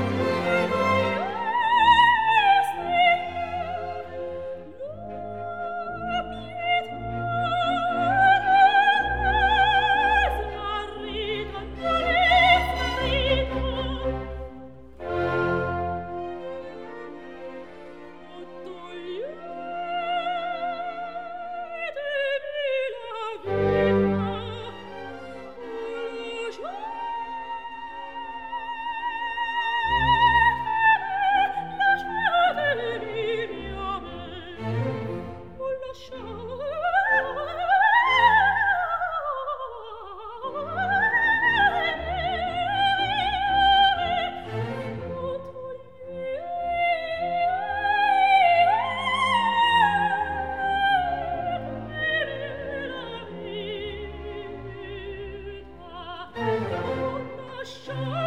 Bye. Oh,